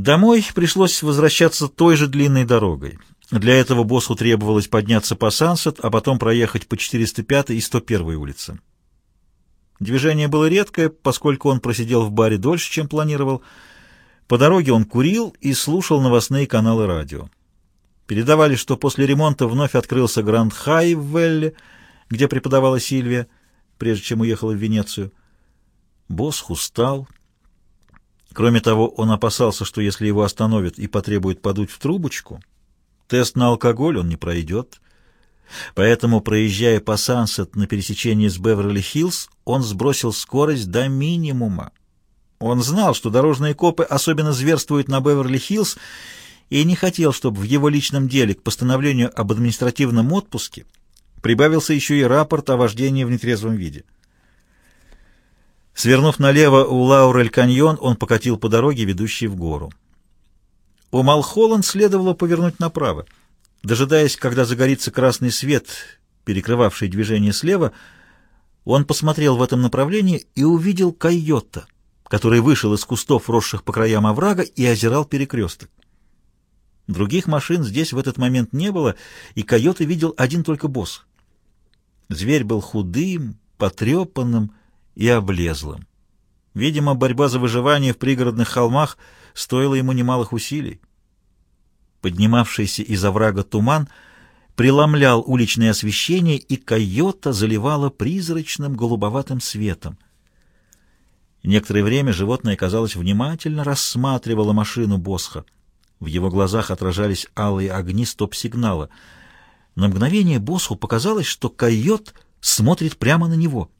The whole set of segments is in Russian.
Домой пришлось возвращаться той же длинной дорогой. Для этого боссу требовалось подняться по Сансет, а потом проехать по 405 и 101 улицам. Движение было редкое, поскольку он просидел в баре дольше, чем планировал. По дороге он курил и слушал новостные каналы радио. Передавали, что после ремонта вновь открылся Гранд Хай в Велле, где преподавала Сильвия, прежде чем уехала в Венецию. Босс устал. Кроме того, он опасался, что если его остановят и потребуют подуть в трубочку, тест на алкоголь он не пройдет. Поэтому, проезжая по Сансет на пересечении с Беверли-Хиллз, он сбросил скорость до минимума. Он знал, что дорожные копы особенно зверствуют на Беверли-Хиллз, и не хотел, чтобы в его личном деле к постановлению об административном отпуске прибавился еще и рапорт о вождении в нетрезвом виде. Свернув налево у Лаурель-каньон, он покатил по дороге, ведущей в гору. У Малхолланд следовало повернуть направо. Дожидаясь, когда загорится красный свет, перекрывавший движение слева, он посмотрел в этом направлении и увидел койота, который вышел из кустов, росших по краям оврага, и озирал перекресток. Других машин здесь в этот момент не было, и койота видел один только босс. Зверь был худым, потрепанным и облезлым. Видимо, борьба за выживание в пригородных холмах стоила ему немалых усилий. Поднимавшийся из оврага туман преломлял уличное освещение, и койота заливала призрачным голубоватым светом. Некоторое время животное, казалось, внимательно рассматривало машину Босха. В его глазах отражались алые огни стоп-сигнала. На мгновение Босху показалось, что койот смотрит прямо на него.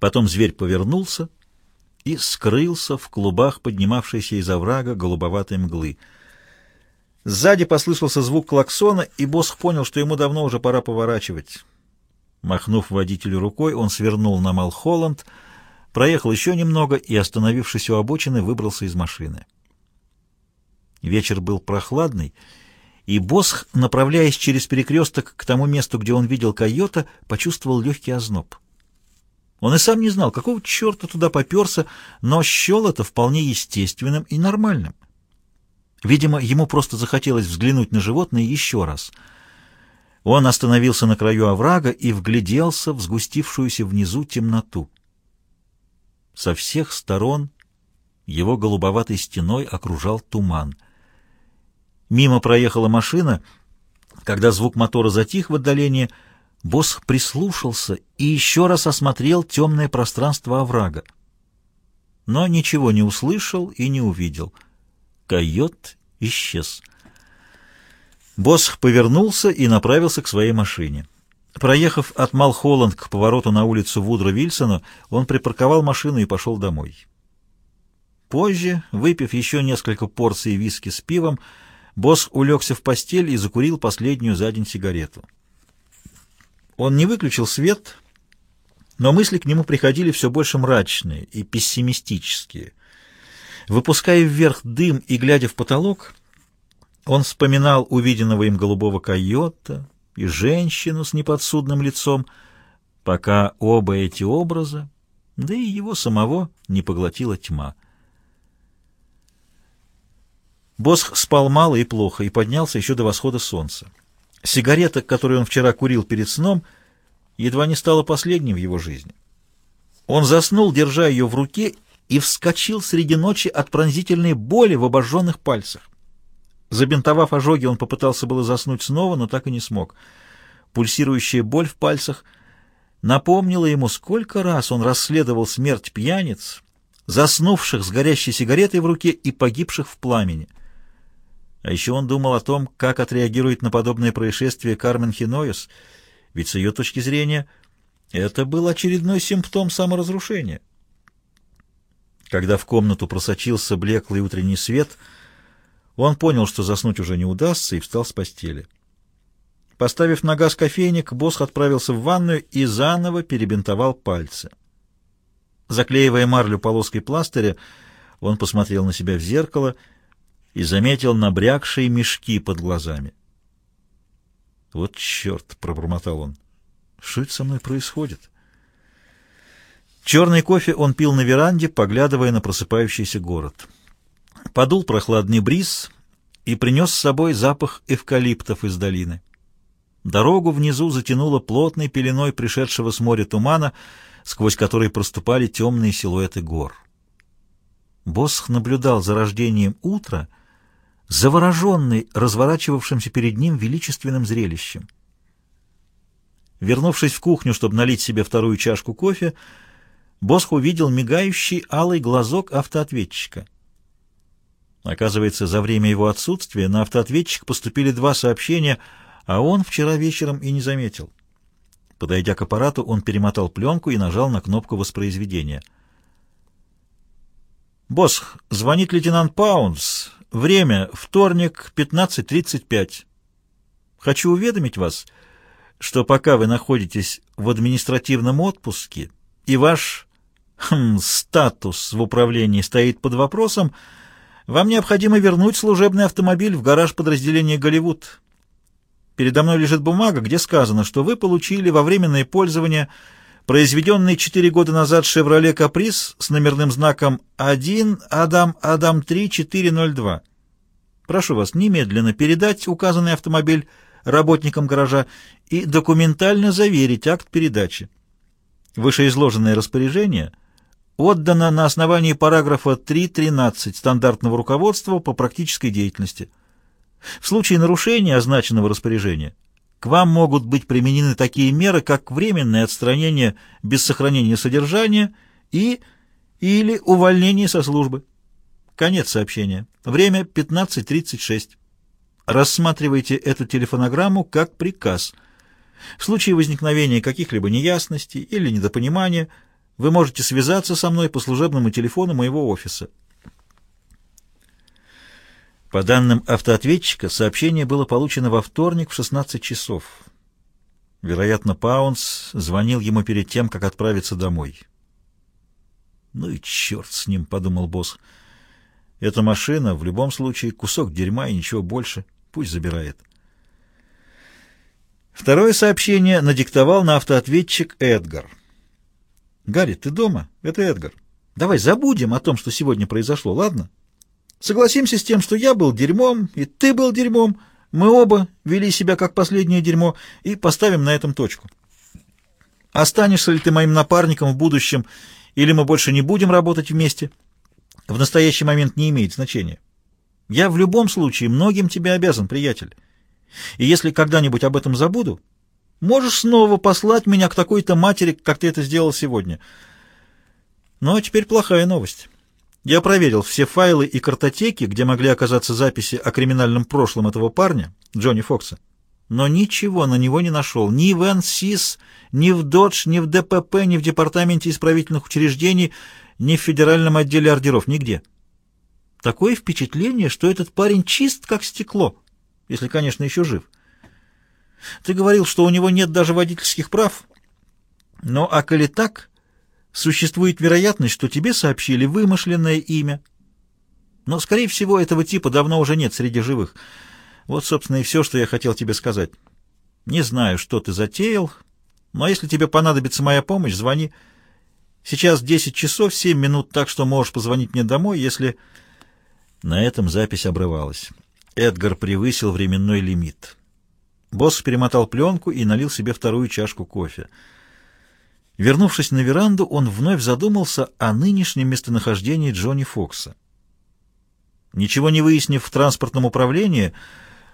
Потом зверь повернулся и скрылся в клубах, поднимавшейся из оврага голубоватой мглы. Сзади послышался звук клаксона, и Босх понял, что ему давно уже пора поворачивать. Махнув водителю рукой, он свернул на Малхолланд, проехал еще немного и, остановившись у обочины, выбрался из машины. Вечер был прохладный, и Босх, направляясь через перекресток к тому месту, где он видел койота, почувствовал легкий озноб. Он и сам не знал, какого черта туда поперся, но счел это вполне естественным и нормальным. Видимо, ему просто захотелось взглянуть на животное еще раз. Он остановился на краю оврага и вгляделся в сгустившуюся внизу темноту. Со всех сторон его голубоватой стеной окружал туман — Мимо проехала машина. Когда звук мотора затих в отдалении, босс прислушался и еще раз осмотрел темное пространство оврага. Но ничего не услышал и не увидел. Койот исчез. Босс повернулся и направился к своей машине. Проехав от Малхолланд к повороту на улицу Вудро Вильсона, он припарковал машину и пошел домой. Позже, выпив еще несколько порций виски с пивом, Босс улегся в постель и закурил последнюю за день сигарету. Он не выключил свет, но мысли к нему приходили все больше мрачные и пессимистические. Выпуская вверх дым и глядя в потолок, он вспоминал увиденного им голубого койота и женщину с неподсудным лицом, пока оба эти образа, да и его самого, не поглотила тьма. Босх спал мало и плохо и поднялся еще до восхода солнца. Сигарета, которую он вчера курил перед сном, едва не стала последней в его жизни. Он заснул, держа ее в руке, и вскочил среди ночи от пронзительной боли в обожженных пальцах. Забинтовав ожоги, он попытался было заснуть снова, но так и не смог. Пульсирующая боль в пальцах напомнила ему, сколько раз он расследовал смерть пьяниц, заснувших с горящей сигаретой в руке и погибших в пламени. А еще он думал о том, как отреагирует на подобное происшествие Кармен Хиноис, ведь с ее точки зрения это был очередной симптом саморазрушения. Когда в комнату просочился блеклый утренний свет, он понял, что заснуть уже не удастся, и встал с постели. Поставив на газ кофейник, босс отправился в ванную и заново перебинтовал пальцы. Заклеивая марлю полоской пластыря, он посмотрел на себя в зеркало — и заметил набрякшие мешки под глазами. «Вот черт!» — пробормотал он. «Что это со мной происходит?» Черный кофе он пил на веранде, поглядывая на просыпающийся город. Подул прохладный бриз и принес с собой запах эвкалиптов из долины. Дорогу внизу затянуло плотной пеленой пришедшего с моря тумана, сквозь который проступали темные силуэты гор. Босх наблюдал за рождением утра, завороженный разворачивавшимся перед ним величественным зрелищем. Вернувшись в кухню, чтобы налить себе вторую чашку кофе, Босх увидел мигающий алый глазок автоответчика. Оказывается, за время его отсутствия на автоответчик поступили два сообщения, а он вчера вечером и не заметил. Подойдя к аппарату, он перемотал пленку и нажал на кнопку воспроизведения. «Босх, звонит лейтенант Паунс. Время — вторник, 15.35. Хочу уведомить вас, что пока вы находитесь в административном отпуске и ваш хм, статус в управлении стоит под вопросом, вам необходимо вернуть служебный автомобиль в гараж подразделения «Голливуд». Передо мной лежит бумага, где сказано, что вы получили во временное пользование произведенный четыре года назад «Шевроле Каприз» с номерным знаком 1 Адам Адам 3402. Прошу вас немедленно передать указанный автомобиль работникам гаража и документально заверить акт передачи. Вышеизложенное распоряжение отдано на основании параграфа 3.13 стандартного руководства по практической деятельности. В случае нарушения означенного распоряжения к вам могут быть применены такие меры, как временное отстранение без сохранения содержания и или увольнение со службы. Конец сообщения. Время 15.36. Рассматривайте эту телефонограмму как приказ. В случае возникновения каких-либо неясностей или недопонимания вы можете связаться со мной по служебному телефону моего офиса. По данным автоответчика, сообщение было получено во вторник в 16 часов. Вероятно, Паунс звонил ему перед тем, как отправиться домой. «Ну и черт с ним», — подумал босс. «Эта машина в любом случае кусок дерьма и ничего больше». Пусть забирает. Второе сообщение надиктовал на автоответчик Эдгар. «Гарри, ты дома? Это Эдгар. Давай забудем о том, что сегодня произошло, ладно? Согласимся с тем, что я был дерьмом, и ты был дерьмом, мы оба вели себя как последнее дерьмо, и поставим на этом точку. Останешься ли ты моим напарником в будущем, или мы больше не будем работать вместе, в настоящий момент не имеет значения». Я в любом случае многим тебе обязан, приятель. И если когда-нибудь об этом забуду, можешь снова послать меня к такой-то матери, как ты это сделал сегодня. Ну, а теперь плохая новость. Я проверил все файлы и картотеки, где могли оказаться записи о криминальном прошлом этого парня, Джонни Фокса. Но ничего на него не нашел. Ни в НСИС, ни в ДОДЖ, ни в ДПП, ни в Департаменте исправительных учреждений, ни в Федеральном отделе ордеров. Нигде. Такое впечатление, что этот парень чист, как стекло, если, конечно, еще жив. Ты говорил, что у него нет даже водительских прав. Но, а коли так, существует вероятность, что тебе сообщили вымышленное имя. Но, скорее всего, этого типа давно уже нет среди живых. Вот, собственно, и все, что я хотел тебе сказать. Не знаю, что ты затеял, но если тебе понадобится моя помощь, звони. Сейчас 10 часов 7 минут, так что можешь позвонить мне домой, если... На этом запись обрывалась. Эдгар превысил временной лимит. Босс перемотал пленку и налил себе вторую чашку кофе. Вернувшись на веранду, он вновь задумался о нынешнем местонахождении Джонни Фокса. Ничего не выяснив в транспортном управлении,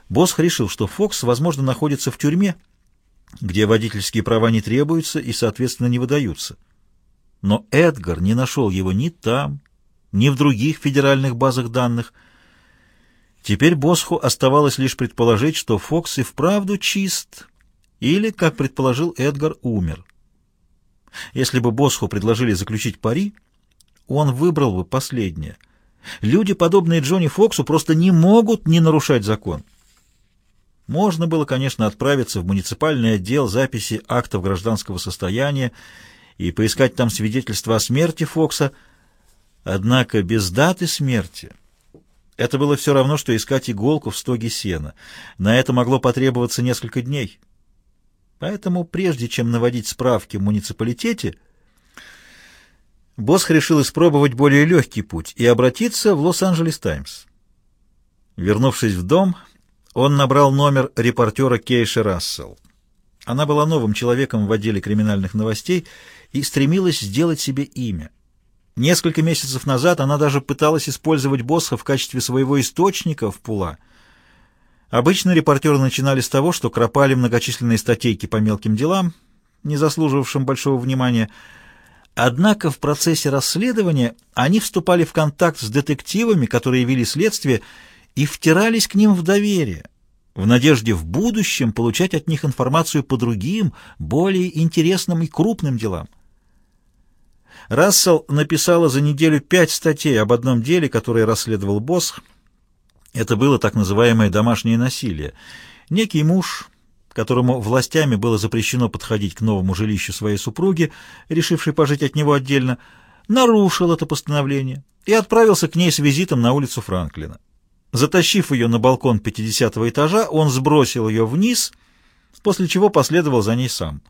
Босс решил, что Фокс, возможно, находится в тюрьме, где водительские права не требуются и, соответственно, не выдаются. Но Эдгар не нашел его ни там, ни в других федеральных базах данных. Теперь Босху оставалось лишь предположить, что Фокс и вправду чист, или, как предположил Эдгар, умер. Если бы Босху предложили заключить пари, он выбрал бы последнее. Люди, подобные Джонни Фоксу, просто не могут не нарушать закон. Можно было, конечно, отправиться в муниципальный отдел записи актов гражданского состояния и поискать там свидетельства о смерти Фокса, Однако без даты смерти это было все равно, что искать иголку в стоге сена. На это могло потребоваться несколько дней. Поэтому, прежде чем наводить справки в муниципалитете, Босх решил испробовать более легкий путь и обратиться в Лос-Анджелес Таймс. Вернувшись в дом, он набрал номер репортера Кейши Рассел. Она была новым человеком в отделе криминальных новостей и стремилась сделать себе имя. Несколько месяцев назад она даже пыталась использовать Босха в качестве своего источника в Пула. Обычно репортеры начинали с того, что кропали многочисленные статейки по мелким делам, не заслуживавшим большого внимания, Однако в процессе расследования они вступали в контакт с детективами, которые вели следствие, и втирались к ним в доверие, в надежде в будущем получать от них информацию по другим, более интересным и крупным делам. Рассел написала за неделю пять статей об одном деле, которое расследовал Босх. Это было так называемое домашнее насилие. Некий муж которому властями было запрещено подходить к новому жилищу своей супруги, решившей пожить от него отдельно, нарушил это постановление и отправился к ней с визитом на улицу Франклина. Затащив ее на балкон 50 этажа, он сбросил ее вниз, после чего последовал за ней сам.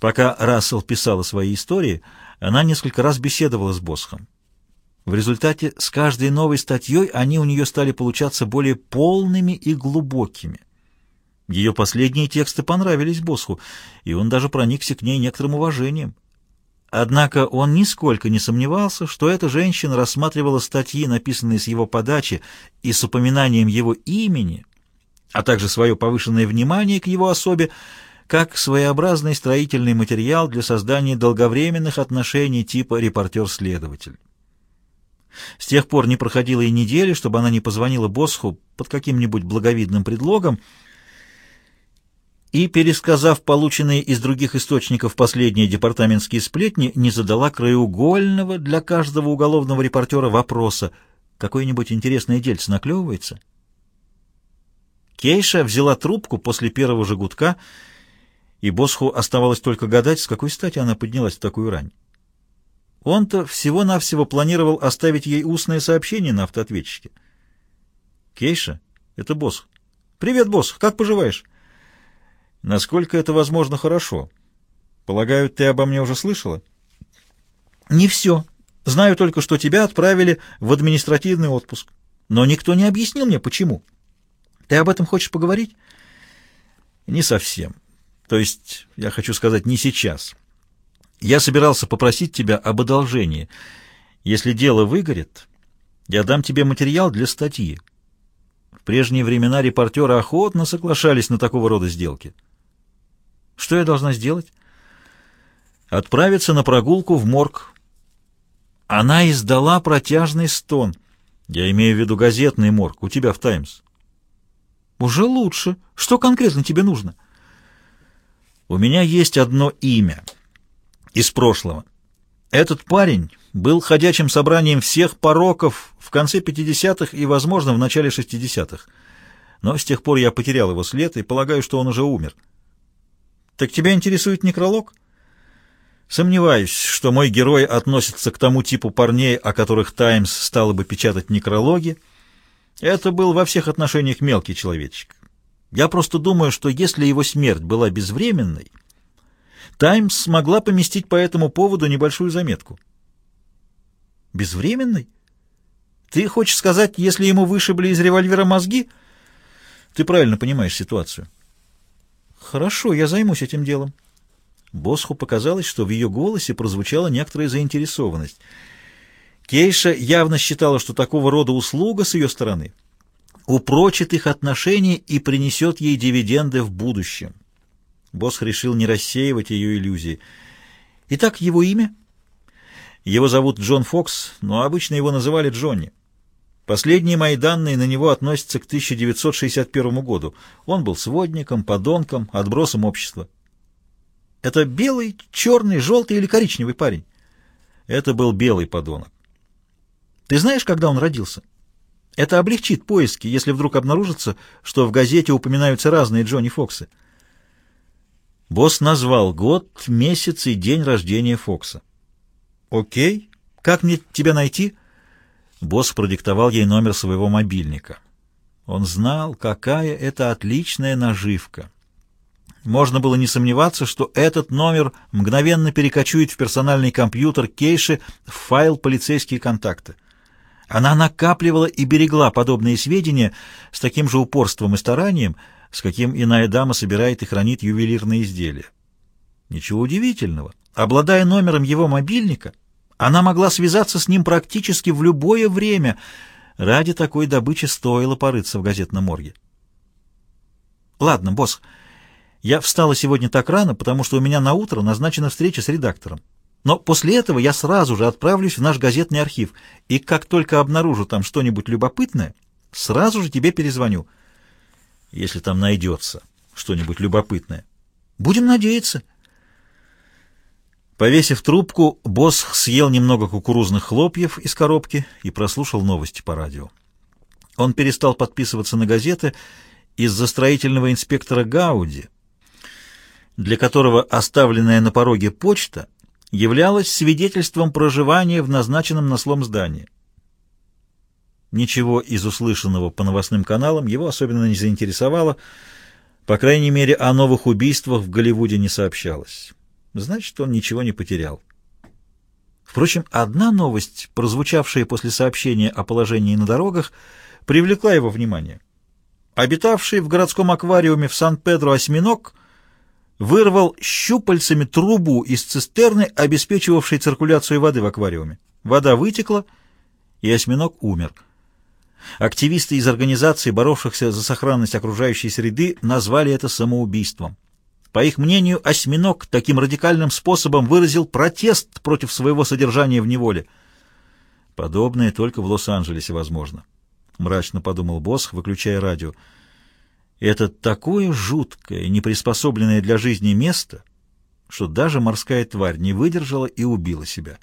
Пока Рассел писала свои истории, она несколько раз беседовала с Босхом. В результате с каждой новой статьей они у нее стали получаться более полными и глубокими. Ее последние тексты понравились Босху, и он даже проникся к ней некоторым уважением. Однако он нисколько не сомневался, что эта женщина рассматривала статьи, написанные с его подачи и с упоминанием его имени, а также свое повышенное внимание к его особе, как своеобразный строительный материал для создания долговременных отношений типа репортер-следователь. С тех пор не проходило и недели, чтобы она не позвонила Босху под каким-нибудь благовидным предлогом, и, пересказав полученные из других источников последние департаментские сплетни, не задала краеугольного для каждого уголовного репортера вопроса «Какое-нибудь интересное дельце наклевывается?» Кейша взяла трубку после первого же гудка, и Босху оставалось только гадать, с какой стати она поднялась в такую рань. Он-то всего-навсего планировал оставить ей устное сообщение на автоответчике. «Кейша, это Босх. Привет, Босх, как поживаешь?» Насколько это возможно хорошо? Полагаю, ты обо мне уже слышала? Не все. Знаю только, что тебя отправили в административный отпуск. Но никто не объяснил мне, почему. Ты об этом хочешь поговорить? Не совсем. То есть, я хочу сказать, не сейчас. Я собирался попросить тебя об одолжении. Если дело выгорит, я дам тебе материал для статьи. В прежние времена репортеры охотно соглашались на такого рода сделки. Что я должна сделать? Отправиться на прогулку в морг. Она издала протяжный стон. Я имею в виду газетный морг. У тебя в «Таймс». Уже лучше. Что конкретно тебе нужно? У меня есть одно имя из прошлого. Этот парень был ходячим собранием всех пороков в конце 50-х и, возможно, в начале 60-х. Но с тех пор я потерял его след и полагаю, что он уже умер. Так тебя интересует некролог? Сомневаюсь, что мой герой относится к тому типу парней, о которых «Таймс» стало бы печатать некрологи. Это был во всех отношениях мелкий человечек. Я просто думаю, что если его смерть была безвременной, «Таймс» смогла поместить по этому поводу небольшую заметку. Безвременной? Ты хочешь сказать, если ему вышибли из револьвера мозги? Ты правильно понимаешь ситуацию. «Хорошо, я займусь этим делом». Босху показалось, что в ее голосе прозвучала некоторая заинтересованность. Кейша явно считала, что такого рода услуга с ее стороны упрочит их отношения и принесет ей дивиденды в будущем. Босх решил не рассеивать ее иллюзии. Итак, его имя? Его зовут Джон Фокс, но обычно его называли Джонни. Последние мои данные на него относятся к 1961 году. Он был сводником, подонком, отбросом общества. Это белый, черный, желтый или коричневый парень? Это был белый подонок. Ты знаешь, когда он родился? Это облегчит поиски, если вдруг обнаружится, что в газете упоминаются разные Джонни Фоксы. Босс назвал год, месяц и день рождения Фокса. Окей. Как мне тебя найти? Босс продиктовал ей номер своего мобильника. Он знал, какая это отличная наживка. можно было не сомневаться, что этот номер мгновенно перекочует в персональный компьютер Кейши в файл «Полицейские контакты». Она накапливала и берегла подобные сведения с таким же упорством и старанием, с каким иная дама собирает и хранит ювелирные изделия. Ничего удивительного. Обладая номером его мобильника, она могла связаться с ним практически в любое время. Ради такой добычи стоило порыться в газетном морге. «Ладно, босс, я встала сегодня так рано, потому что у меня на утро назначена встреча с редактором. Но после этого я сразу же отправлюсь в наш газетный архив, и как только обнаружу там что-нибудь любопытное, сразу же тебе перезвоню, если там найдется что-нибудь любопытное. Будем надеяться». Повесив трубку, босс съел немного кукурузных хлопьев из коробки и прослушал новости по радио. Он перестал подписываться на газеты из-за строительного инспектора Гауди, для которого оставленная на пороге почта являлась свидетельством проживания в назначенном на слом здании. Ничего из услышанного по новостным каналам его особенно не заинтересовало, по крайней мере, о новых убийствах в Голливуде не сообщалось. Значит, он ничего не потерял. Впрочем, одна новость, прозвучавшая после сообщения о положении на дорогах, привлекла его внимание. Обитавший в городском аквариуме в Сан-Педро осьминог вырвал щупальцами трубу из цистерны, обеспечивавшей циркуляцию воды в аквариуме. Вода вытекла, и осьминог умер. Активисты из организаций, боровшихся за сохранность окружающей среды, назвали это самоубийством. По их мнению, осьминог таким радикальным способом выразил протест против своего содержания в неволе. Подобное только в Лос-Анджелесе возможно. Мрачно подумал босс, выключая радио. Это такое жуткое, неприспособленное для жизни место, что даже морская тварь не выдержала и убила себя.